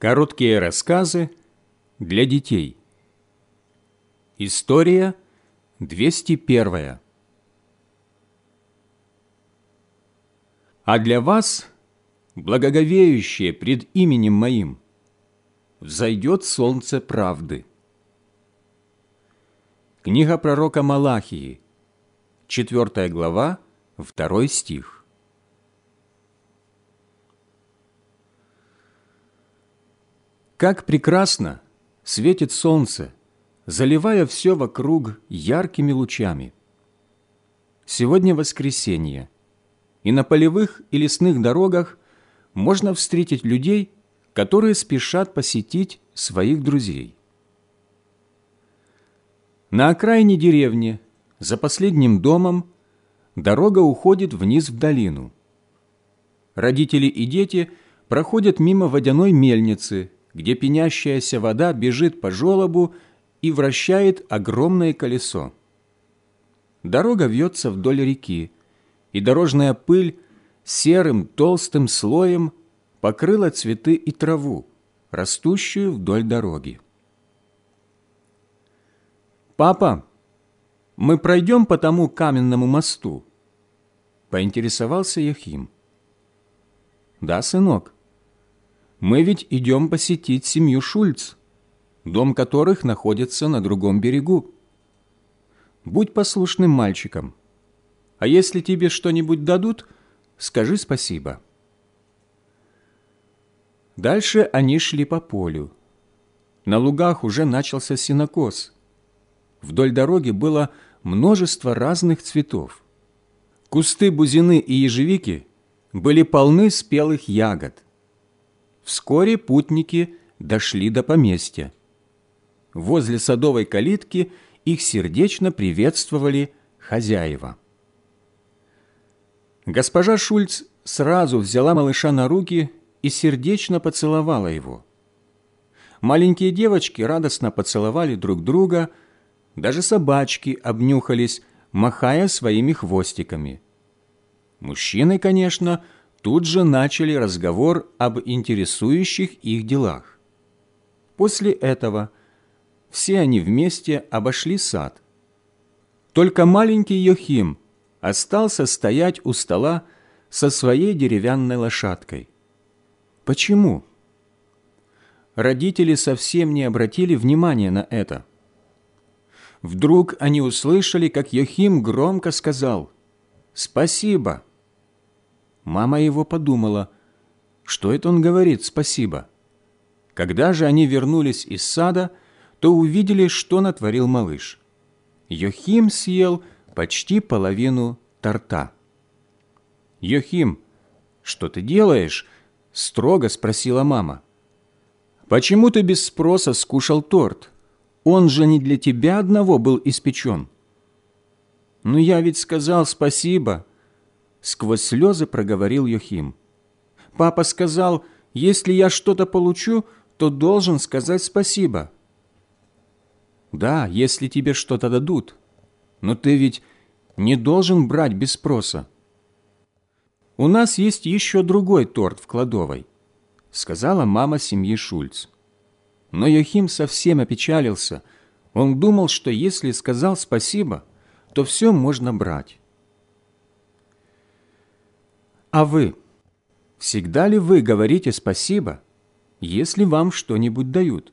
Короткие рассказы для детей. История 201. А для вас, благоговеющие пред именем Моим, взойдет солнце правды. Книга пророка Малахии, 4 глава, 2 стих. Как прекрасно светит солнце, заливая все вокруг яркими лучами. Сегодня воскресенье, и на полевых и лесных дорогах можно встретить людей, которые спешат посетить своих друзей. На окраине деревни, за последним домом, дорога уходит вниз в долину. Родители и дети проходят мимо водяной мельницы, где пенящаяся вода бежит по желобу и вращает огромное колесо. Дорога вьется вдоль реки, и дорожная пыль серым толстым слоем покрыла цветы и траву, растущую вдоль дороги. «Папа, мы пройдем по тому каменному мосту?» – поинтересовался Яхим. «Да, сынок», мы ведь идем посетить семью Шульц, дом которых находится на другом берегу. Будь послушным мальчиком, а если тебе что-нибудь дадут, скажи спасибо». Дальше они шли по полю. На лугах уже начался синокос. Вдоль дороги было множество разных цветов. Кусты бузины и ежевики были полны спелых ягод – Вскоре путники дошли до поместья. Возле садовой калитки их сердечно приветствовали хозяева. Госпожа Шульц сразу взяла малыша на руки и сердечно поцеловала его. Маленькие девочки радостно поцеловали друг друга, даже собачки обнюхались, махая своими хвостиками. Мужчины, конечно, тут же начали разговор об интересующих их делах. После этого все они вместе обошли сад. Только маленький Йохим остался стоять у стола со своей деревянной лошадкой. Почему? Родители совсем не обратили внимания на это. Вдруг они услышали, как Йохим громко сказал «Спасибо!» Мама его подумала, что это он говорит «спасибо». Когда же они вернулись из сада, то увидели, что натворил малыш. Йохим съел почти половину торта. «Йохим, что ты делаешь?» – строго спросила мама. «Почему ты без спроса скушал торт? Он же не для тебя одного был испечен». «Ну я ведь сказал спасибо», сквозь слезы проговорил Йохим. «Папа сказал, если я что-то получу, то должен сказать спасибо». «Да, если тебе что-то дадут. Но ты ведь не должен брать без спроса». «У нас есть еще другой торт в кладовой», — сказала мама семьи Шульц. Но Йохим совсем опечалился. Он думал, что если сказал спасибо, то все можно брать. А вы? Всегда ли вы говорите спасибо, если вам что-нибудь дают?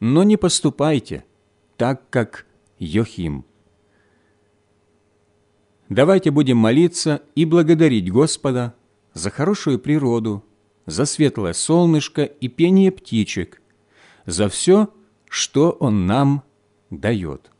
Но не поступайте так, как Йохим. Давайте будем молиться и благодарить Господа за хорошую природу, за светлое солнышко и пение птичек, за все, что Он нам дает.